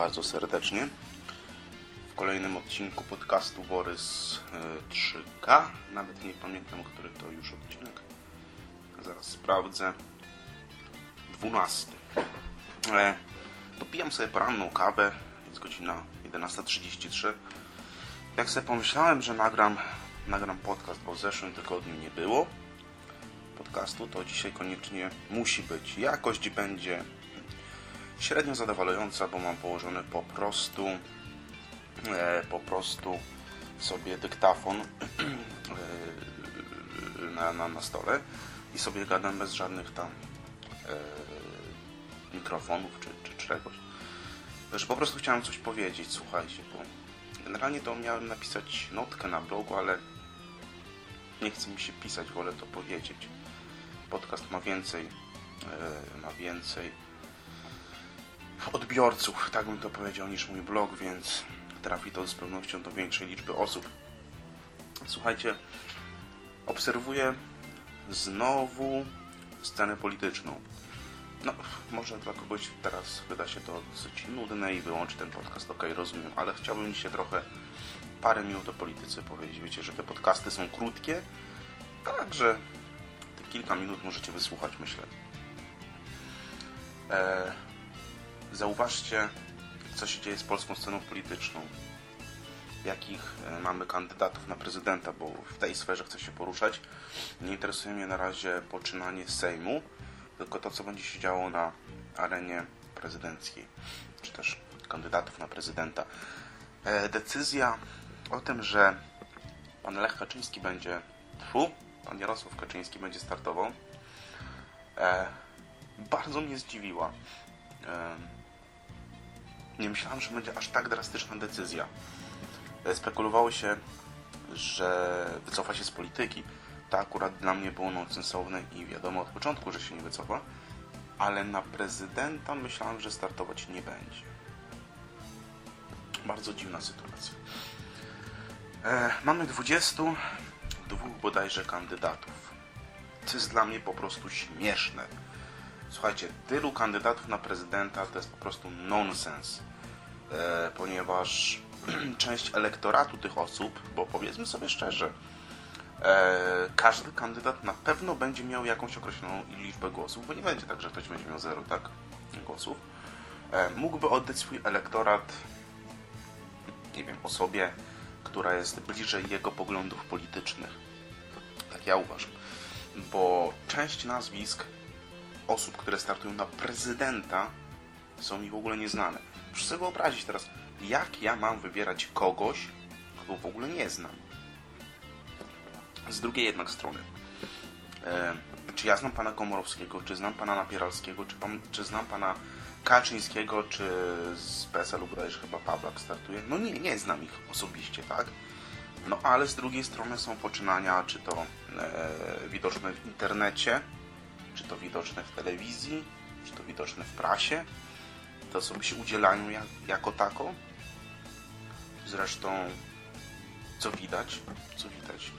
Bardzo serdecznie w kolejnym odcinku podcastu Borys e, 3K. Nawet nie pamiętam, który to już odcinek. Zaraz sprawdzę. 12. E, Popijam sobie poranną kawę. Jest godzina 11.33. Jak sobie pomyślałem, że nagram, nagram podcast, bo w zeszłym tygodniu nie było podcastu, to dzisiaj koniecznie musi być. Jakość będzie średnio zadowalająca, bo mam położony po prostu e, po prostu sobie dyktafon e, na, na, na stole i sobie gadam bez żadnych tam e, mikrofonów czy, czy czegoś. Że po prostu chciałem coś powiedzieć, słuchajcie, bo generalnie to miałem napisać notkę na blogu, ale nie chce mi się pisać, wolę to powiedzieć. Podcast ma więcej, ma więcej odbiorców, tak bym to powiedział, niż mój blog, więc trafi to z pewnością do większej liczby osób. Słuchajcie, obserwuję znowu scenę polityczną. No, może dla kogoś teraz wyda się to dosyć nudne i wyłączy ten podcast, ok, rozumiem, ale chciałbym dzisiaj trochę parę minut o polityce powiedzieć. Wiecie, że te podcasty są krótkie, także te kilka minut możecie wysłuchać, myślę. Eee, zauważcie, co się dzieje z polską sceną polityczną. Jakich e, mamy kandydatów na prezydenta, bo w tej sferze chcę się poruszać. Nie interesuje mnie na razie poczynanie Sejmu, tylko to, co będzie się działo na arenie prezydenckiej, czy też kandydatów na prezydenta. E, decyzja o tym, że pan Lech Kaczyński będzie, tfu, pan Jarosław Kaczyński będzie startował, e, bardzo mnie zdziwiła. Nie myślałem, że będzie aż tak drastyczna decyzja. Spekulowało się, że wycofa się z polityki. To akurat dla mnie było nonsensowne i wiadomo od początku, że się nie wycofa. Ale na prezydenta myślałem, że startować nie będzie. Bardzo dziwna sytuacja. E, mamy 22 bodajże kandydatów. Co jest dla mnie po prostu śmieszne. Słuchajcie, tylu kandydatów na prezydenta to jest po prostu nonsens. E, ponieważ część elektoratu tych osób, bo powiedzmy sobie szczerze, e, każdy kandydat na pewno będzie miał jakąś określoną liczbę głosów, bo nie będzie tak, że ktoś będzie miał zero tak, głosów. E, mógłby oddać swój elektorat, nie wiem, osobie, która jest bliżej jego poglądów politycznych. Tak ja uważam. Bo część nazwisk osób, które startują na prezydenta są mi w ogóle nieznane. Proszę sobie wyobrazić teraz, jak ja mam wybierać kogoś, kogo w ogóle nie znam. Z drugiej jednak strony, e, czy ja znam pana Komorowskiego, czy znam pana Napieralskiego, czy, pan, czy znam pana Kaczyńskiego, czy z PSL-u bodajże chyba Pawlak startuje? No nie, nie znam ich osobiście, tak? No ale z drugiej strony są poczynania, czy to e, widoczne w internecie, czy to widoczne w telewizji, czy to widoczne w prasie. Te osoby się udzielają jak, jako tako. Zresztą, co widać, co widać.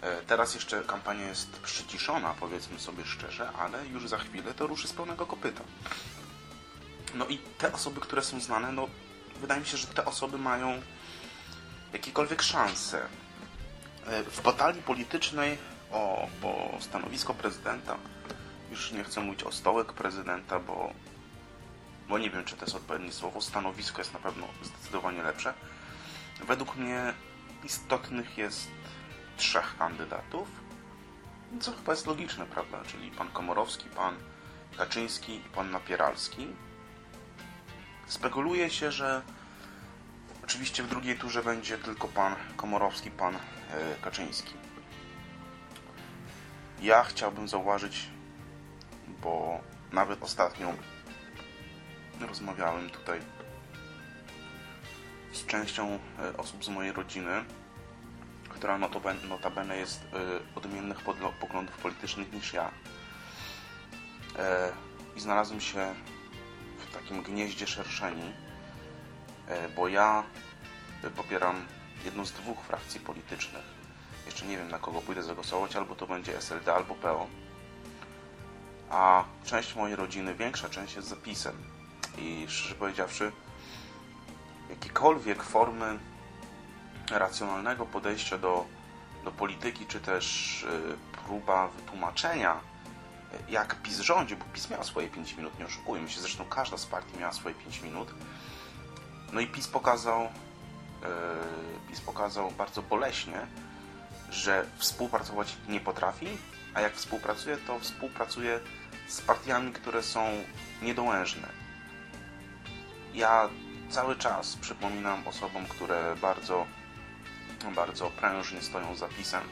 E, teraz jeszcze kampania jest przyciszona, powiedzmy sobie szczerze, ale już za chwilę to ruszy z pełnego kopyta. No i te osoby, które są znane, no wydaje mi się, że te osoby mają jakiekolwiek szanse. E, w batalii politycznej o, o stanowisko prezydenta już nie chcę mówić o stołek prezydenta, bo, bo nie wiem, czy to jest odpowiednie słowo. Stanowisko jest na pewno zdecydowanie lepsze. Według mnie istotnych jest trzech kandydatów, co chyba jest logiczne, prawda? Czyli pan Komorowski, pan Kaczyński i pan Napieralski. Spekuluje się, że oczywiście w drugiej turze będzie tylko pan Komorowski, pan e, Kaczyński. Ja chciałbym zauważyć bo nawet ostatnio rozmawiałem tutaj z częścią e, osób z mojej rodziny, która notabene jest e, odmiennych poglądów politycznych niż ja. E, I znalazłem się w takim gnieździe szerszeni, bo ja popieram jedną z dwóch frakcji politycznych. Jeszcze nie wiem na kogo pójdę zagłosować, albo to będzie SLD, albo PO a część mojej rodziny, większa część jest zapisem. I szczerze powiedziawszy, jakiekolwiek formy racjonalnego podejścia do, do polityki, czy też y, próba wytłumaczenia, jak PiS rządzi, bo PiS miał swoje 5 minut, nie oszukujmy się, zresztą każda z partii miała swoje 5 minut. No i PiS pokazał, y, PiS pokazał bardzo boleśnie, że współpracować nie potrafi, a jak współpracuje, to współpracuje z partiami, które są niedołężne. Ja cały czas przypominam osobom, które bardzo, bardzo prężnie stoją za PiSem,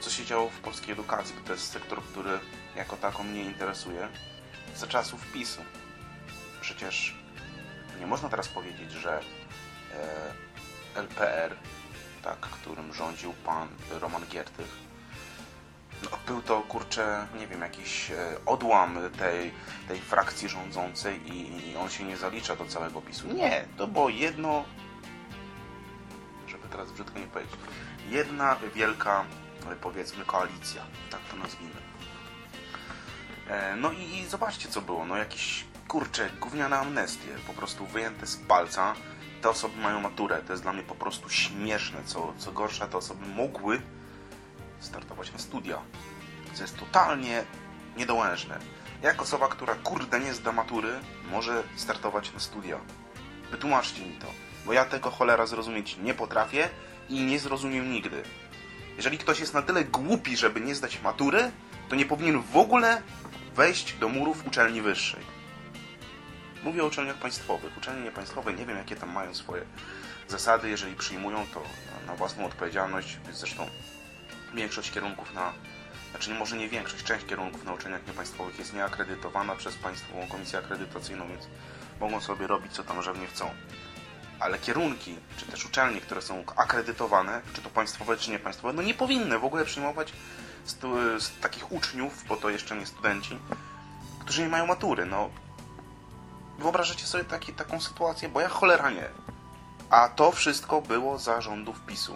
co się działo w polskiej edukacji, bo to jest sektor, który jako tako mnie interesuje, za czasów PiSu. Przecież nie można teraz powiedzieć, że e, LPR tak, którym rządził pan Roman Giertych. No, był to, kurczę, nie wiem, jakiś e, odłam tej, tej frakcji rządzącej i, i on się nie zalicza do całego PiSu. Nie, to było jedno, żeby teraz brzydko nie powiedzieć, jedna wielka, e, powiedzmy, koalicja, tak to nazwijmy. E, no i, i zobaczcie, co było. No jakieś, kurczę, gówniane amnestie, po prostu wyjęte z palca, te osoby mają maturę. To jest dla mnie po prostu śmieszne. Co, co gorsza, te osoby mogły startować na studia. Co jest totalnie niedołężne. Jak osoba, która kurde nie zda matury, może startować na studia? Wytłumaczcie mi to. Bo ja tego cholera zrozumieć nie potrafię i nie zrozumiem nigdy. Jeżeli ktoś jest na tyle głupi, żeby nie zdać matury, to nie powinien w ogóle wejść do murów uczelni wyższej. Mówię o uczelniach państwowych. Uczelnie niepaństwowe nie wiem, jakie tam mają swoje zasady. Jeżeli przyjmują, to na własną odpowiedzialność. Zresztą większość kierunków na... Znaczy może nie większość, część kierunków na uczelniach niepaństwowych jest nieakredytowana przez Państwową Komisję Akredytacyjną, więc mogą sobie robić, co tam żadnie chcą. Ale kierunki, czy też uczelnie, które są akredytowane, czy to państwowe, czy niepaństwowe, no nie powinny w ogóle przyjmować z takich uczniów, bo to jeszcze nie studenci, którzy nie mają matury. No, Wyobrażacie sobie taki, taką sytuację? Bo ja cholera nie. A to wszystko było za rządów PiSu.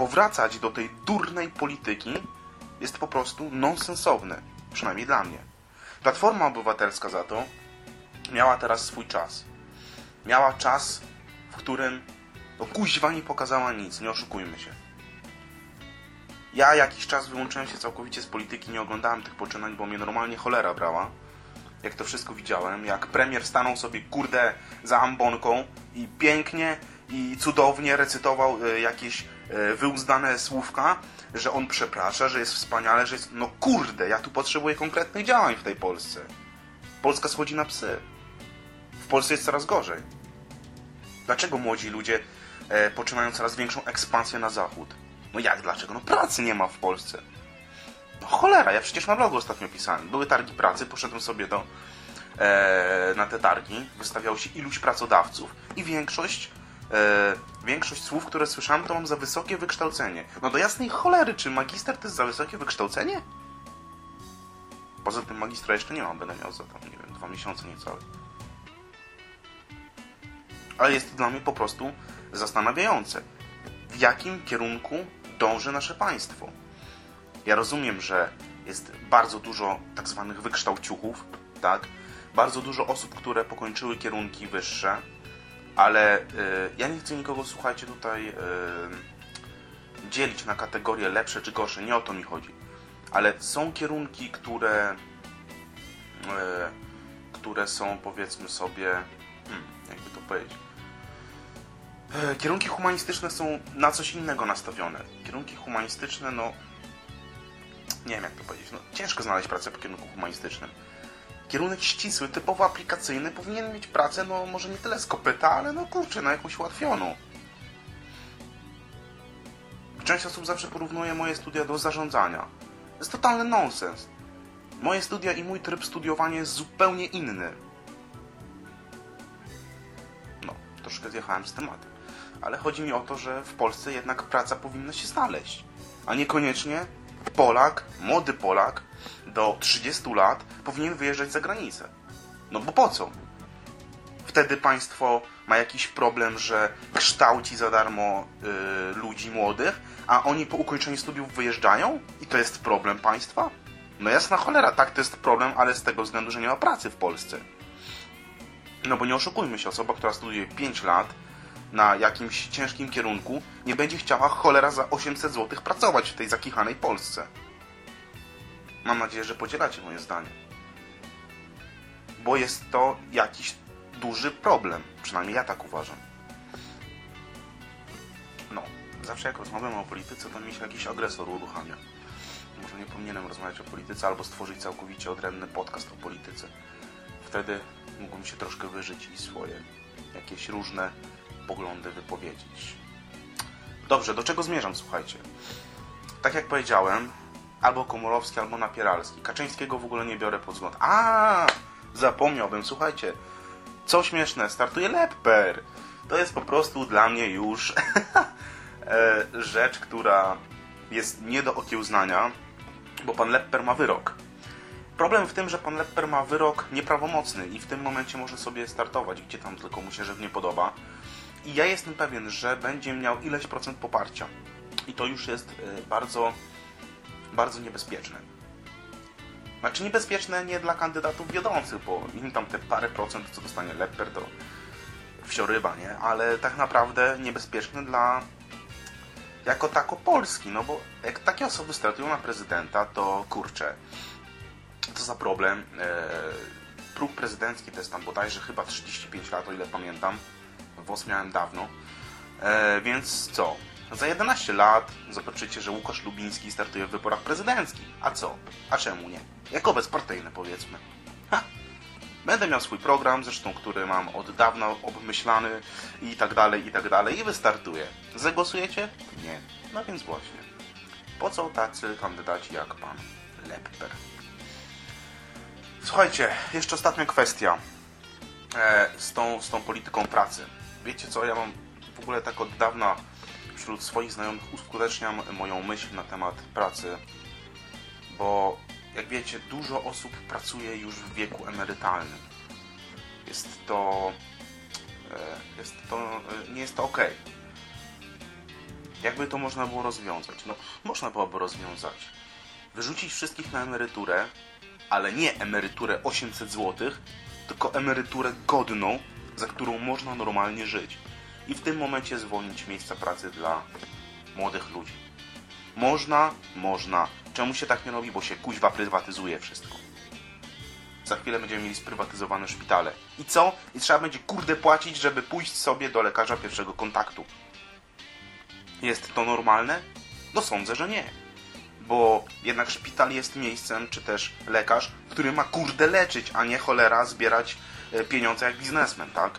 Powracać do tej durnej polityki jest po prostu nonsensowne. Przynajmniej dla mnie. Platforma Obywatelska za to miała teraz swój czas. Miała czas, w którym no kuźwa nie pokazała nic, nie oszukujmy się. Ja jakiś czas wyłączyłem się całkowicie z polityki, nie oglądałem tych poczynań, bo mnie normalnie cholera brała jak to wszystko widziałem, jak premier stanął sobie, kurde, za ambonką i pięknie i cudownie recytował e, jakieś wyuzdane słówka, że on przeprasza, że jest wspaniale, że jest... No kurde, ja tu potrzebuję konkretnych działań w tej Polsce. Polska schodzi na psy. W Polsce jest coraz gorzej. Dlaczego młodzi ludzie e, poczynają coraz większą ekspansję na zachód? No jak dlaczego? No pracy nie ma w Polsce. No cholera, ja przecież na blogu ostatnio pisałem. Były targi pracy, poszedłem sobie do, e, na te targi, wystawiało się iluś pracodawców i większość, e, większość słów, które słyszałem, to mam za wysokie wykształcenie. No do jasnej cholery, czy magister to jest za wysokie wykształcenie? Poza tym magistra jeszcze nie mam, będę miał za tam, nie wiem, dwa miesiące niecałe. Ale jest to dla mnie po prostu zastanawiające. W jakim kierunku dąży nasze państwo? Ja rozumiem, że jest bardzo dużo tak zwanych wykształciuchów, tak? Bardzo dużo osób, które pokończyły kierunki wyższe, ale y, ja nie chcę nikogo, słuchajcie, tutaj y, dzielić na kategorie lepsze czy gorsze, nie o to mi chodzi. Ale są kierunki, które, y, które są, powiedzmy sobie, hmm, jakby to powiedzieć, Kierunki humanistyczne są na coś innego nastawione. Kierunki humanistyczne, no, nie wiem jak to powiedzieć, no, ciężko znaleźć pracę po kierunku humanistycznym. Kierunek ścisły, typowo aplikacyjny powinien mieć pracę, no może nie tyle z kopyta, ale no kurczę, na jakąś ułatwioną. Część osób zawsze porównuje moje studia do zarządzania. To jest totalny nonsens. Moje studia i mój tryb studiowania jest zupełnie inny. No, troszkę zjechałem z tematem. Ale chodzi mi o to, że w Polsce jednak praca powinna się znaleźć. A niekoniecznie Polak, młody Polak do 30 lat powinien wyjeżdżać za granicę. No bo po co? Wtedy państwo ma jakiś problem, że kształci za darmo y, ludzi młodych, a oni po ukończeniu studiów wyjeżdżają? I to jest problem państwa? No jasna cholera, tak to jest problem, ale z tego względu, że nie ma pracy w Polsce. No bo nie oszukujmy się, osoba, która studiuje 5 lat na jakimś ciężkim kierunku, nie będzie chciała cholera za 800 zł pracować w tej zakichanej Polsce. Mam nadzieję, że podzielacie moje zdanie. Bo jest to jakiś duży problem. Przynajmniej ja tak uważam. No, zawsze jak rozmawiam o polityce, to mi się jakiś agresor uruchamia. Może nie powinienem rozmawiać o polityce, albo stworzyć całkowicie odrębny podcast o polityce. Wtedy mógłbym się troszkę wyżyć i swoje jakieś różne poglądy wypowiedzieć. Dobrze, do czego zmierzam, słuchajcie? Tak jak powiedziałem, albo Komorowski, albo Napieralski. Kaczyńskiego w ogóle nie biorę pod wzgląd. A, zapomniałbym, słuchajcie. Co śmieszne, startuje Lepper. To jest po prostu dla mnie już e, rzecz, która jest nie do okiełznania, bo pan Lepper ma wyrok. Problem w tym, że pan Lepper ma wyrok nieprawomocny i w tym momencie może sobie startować, gdzie tam tylko mu się żywnie podoba. I ja jestem pewien, że będzie miał ileś procent poparcia. I to już jest e, bardzo, bardzo niebezpieczne. Znaczy niebezpieczne nie dla kandydatów wiodących, bo im tam te parę procent, co dostanie Lepper, to wsioryba, nie? Ale tak naprawdę niebezpieczne dla jako tako Polski, no bo jak takie osoby startują na prezydenta, to kurczę, co za problem. E, próg prezydencki to jest tam bodajże chyba 35 lat, o ile pamiętam. WOS miałem dawno. E, więc co? Za 11 lat zobaczycie, że Łukasz Lubiński startuje w wyborach prezydenckich. A co? A czemu nie? Jako bezpartyjny powiedzmy. Ha. Będę miał swój program, zresztą który mam od dawna obmyślany i tak dalej, i tak dalej i wystartuję. Zagłosujecie? Nie. No więc właśnie. Po co tacy kandydaci jak pan Lepper? Słuchajcie, jeszcze ostatnia kwestia e, z, tą, z tą polityką pracy. Wiecie co, ja mam w ogóle tak od dawna wśród swoich znajomych uskuteczniam moją myśl na temat pracy, bo jak wiecie, dużo osób pracuje już w wieku emerytalnym. Jest to... E, jest to... E, nie jest to ok. Jakby to można było rozwiązać? No, można byłoby rozwiązać. Wyrzucić wszystkich na emeryturę, ale nie emeryturę 800 zł, tylko emeryturę godną, za którą można normalnie żyć. I w tym momencie zwolnić miejsca pracy dla młodych ludzi. Można, można. Czemu się tak nie robi? Bo się kuźwa prywatyzuje wszystko. Za chwilę będziemy mieli sprywatyzowane szpitale. I co? I trzeba będzie kurde płacić, żeby pójść sobie do lekarza pierwszego kontaktu. Jest to normalne? No sądzę, że nie. Bo jednak szpital jest miejscem, czy też lekarz, który ma kurde leczyć, a nie cholera zbierać pieniądze jak biznesmen, tak?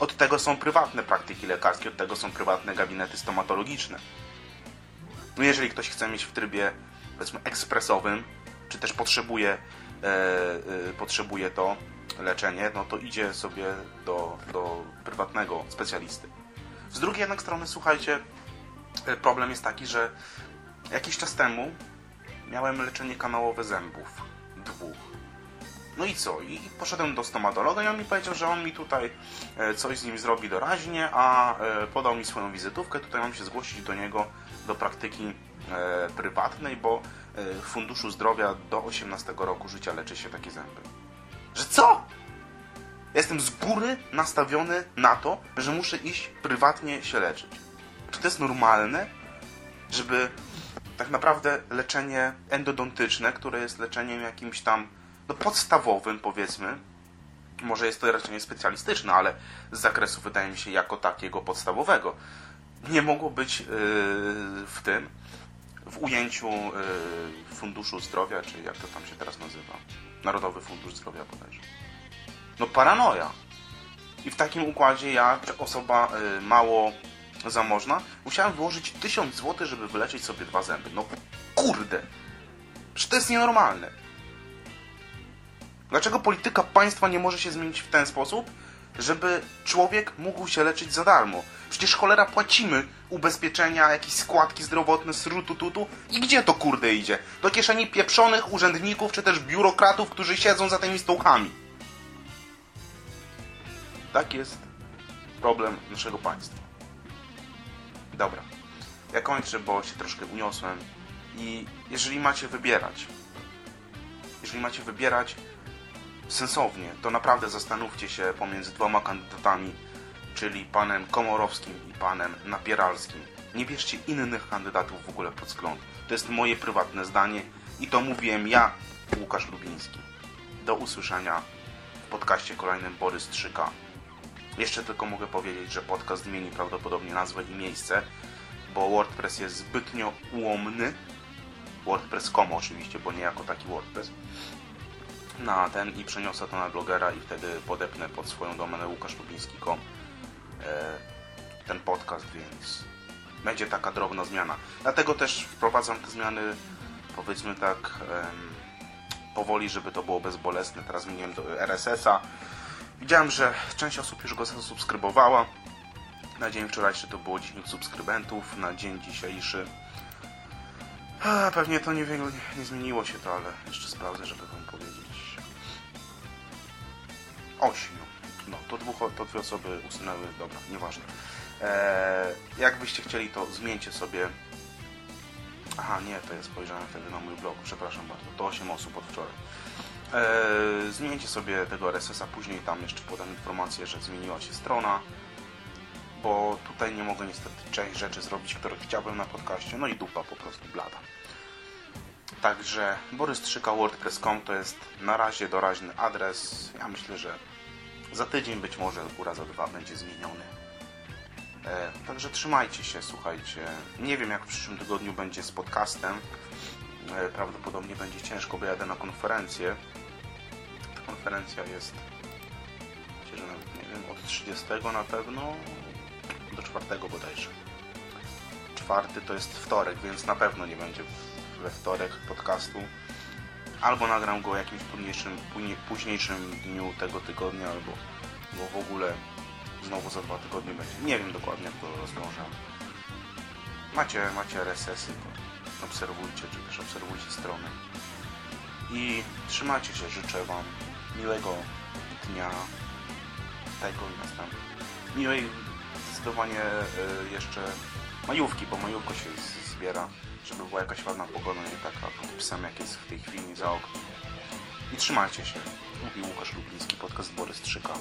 Od tego są prywatne praktyki lekarskie, od tego są prywatne gabinety stomatologiczne. No jeżeli ktoś chce mieć w trybie, powiedzmy, ekspresowym, czy też potrzebuje, e, e, potrzebuje to leczenie, no to idzie sobie do, do prywatnego specjalisty. Z drugiej jednak strony, słuchajcie, e, problem jest taki, że jakiś czas temu miałem leczenie kanałowe zębów. Dwóch. No i co? I poszedłem do stomatologa i on mi powiedział, że on mi tutaj e, coś z nim zrobi doraźnie, a e, podał mi swoją wizytówkę. Tutaj mam się zgłosić do niego do praktyki e, prywatnej, bo w Funduszu Zdrowia do 18 roku życia leczy się takie zęby. Że co? Jestem z góry nastawiony na to, że muszę iść prywatnie się leczyć. Czy to jest normalne, żeby tak naprawdę leczenie endodontyczne, które jest leczeniem jakimś tam no, podstawowym, powiedzmy, może jest to leczenie specjalistyczne, ale z zakresu wydaje mi się jako takiego podstawowego, nie mogło być yy, w tym, w ujęciu yy, Funduszu Zdrowia, czy jak to tam się teraz nazywa, Narodowy Fundusz Zdrowia bodajże. No paranoja. I w takim układzie ja, osoba yy, mało zamożna, musiałem wyłożyć 1000 zł, żeby wyleczyć sobie dwa zęby. No kurde! Że to jest nienormalne. Dlaczego polityka państwa nie może się zmienić w ten sposób, żeby człowiek mógł się leczyć za darmo? Przecież cholera płacimy ubezpieczenia, jakieś składki zdrowotne, srutututu i gdzie to kurde idzie? Do kieszeni pieprzonych urzędników czy też biurokratów, którzy siedzą za tymi stołkami. Tak jest problem naszego państwa. Dobra. Ja kończę, bo się troszkę uniosłem. I jeżeli macie wybierać, jeżeli macie wybierać, sensownie, to naprawdę zastanówcie się pomiędzy dwoma kandydatami, czyli panem Komorowskim i panem Napieralskim. Nie bierzcie innych kandydatów w ogóle pod wzgląd. To jest moje prywatne zdanie i to mówiłem ja, Łukasz Lubiński. Do usłyszenia w podcaście kolejnym Borys 3K. Jeszcze tylko mogę powiedzieć, że podcast zmieni prawdopodobnie nazwę i miejsce, bo WordPress jest zbytnio ułomny. WordPress.com oczywiście, bo nie jako taki WordPress. Na ten i przeniosę to na blogera i wtedy podepnę pod swoją domenę łukaszlubiński.com e, ten podcast, więc będzie taka drobna zmiana. Dlatego też wprowadzam te zmiany, powiedzmy tak, powoli, żeby to było bezbolesne. Teraz zmieniłem do RSS-a. Widziałem, że część osób już go zasubskrybowała. Na dzień wczorajszy to było 10 subskrybentów, na dzień dzisiejszy a, pewnie to nie, nie zmieniło się to, ale jeszcze sprawdzę, żeby wam powiedzieć. Ośmiu. No, to, dwóch, to dwie osoby usunęły, dobra, nieważne. Eee, jakbyście chcieli, to zmieńcie sobie. Aha, nie, to jest spojrzałem wtedy na mój blog, przepraszam bardzo. To 8 osób od wczoraj. Eee, zmieńcie sobie tego RSS-a, później tam jeszcze podam informację, że zmieniła się strona bo tutaj nie mogę niestety część rzeczy zrobić, które chciałbym na podcaście, no i dupa po prostu blada. Także Borys Trzyka WordPress.com to jest na razie doraźny adres. Ja myślę, że za tydzień, być może góra za dwa będzie zmieniony. E, także trzymajcie się, słuchajcie. Nie wiem jak w przyszłym tygodniu będzie z podcastem. E, prawdopodobnie będzie ciężko, bo jadę na konferencję. Ta konferencja jest, myślę, że nawet nie wiem, od 30 na pewno do czwartego bodajże. Czwarty to jest wtorek, więc na pewno nie będzie we wtorek podcastu. Albo nagram go jakimś późniejszym, późniejszym dniu tego tygodnia, albo bo w ogóle znowu za dwa tygodnie będzie. Nie wiem dokładnie jak to rozwiążę. Macie, macie RSS-y, obserwujcie, czy też obserwujcie strony. I trzymajcie się, życzę Wam miłego dnia tego i następnego. Miłej zdecydowanie y, jeszcze majówki, bo majówko się zbiera, żeby była jakaś ładna pogoda, nie taka pod psem jak jest w tej chwili za oknem. I trzymajcie się. Mówi Łukasz Lubliński, podcast Borys Trzyka.